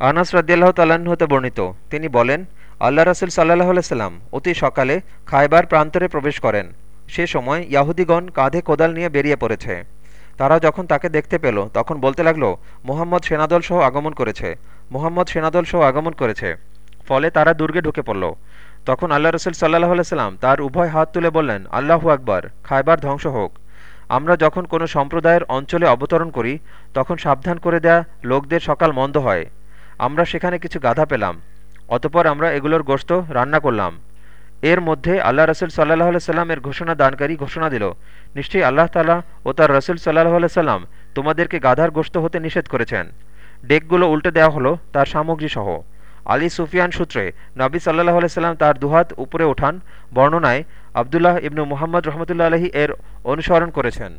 আনাস রদিয়াল্লাহ তাল্লাহ্ন হতে বর্ণিত। তিনি বলেন, আল্লাহ রসুল সাল্লাহ সাল্লাম অতি সকালে খায়বার প্রান্তরে প্রবেশ করেন। সে সময় ইয়াহুদিগণ কাঁধে কোদাল নিয়ে বেরিয়ে পড়েছে। তারা যখন তাকে দেখতে পেল, তখন বলতে লাগল, মোহাম্মদ সেনাদল সহ আগমন করেছে। মোহাম্মদ সেনাদল সহ আগমন করেছে। ফলে তারা দুর্গে ঢুকে পড়ল। তখন আল্লাহ রসুল সাল্লাহ সাল্লাম তার উভয় হাত তুলে বললেন, আল্লাহু আকবর, খায়বার ধ্বংস হোক। আমরা যখন কোনো সম্প্রদায়ের অঞ্চলে অবতরণ করি, তখন সাবধান করে দেয়া লোকদের সকাল মন্দ হয়। আমরা সেখানে কিছু গাধা পেলাম। অতপর আমরা এগুলোর গোশত রান্না করলাম। এর মধ্যে আল্লাহ রসুল সাল্লাহ সাল্লামের ঘোষণা দানকারী ঘোষণা দিল, নিশ্চয়ই আল্লাহ তালা ও তার রসুল সাল্লাহ সাল্লাম তোমাদেরকে গাধার গোশত হতে নিষেধ করেছেন। ডেকগুলো উল্টে দেওয়া হলো তার সামগ্রী সহ আলী সুফিয়ান সূত্রে নবী সাল্লাহ সাল্লাম তার দুহাত উপরে ওঠান, বর্ণনায় আবদুল্লাহ ইবনু মোহাম্মদ রহমতুল্লা আলহী এর অনুসরণ করেছেন।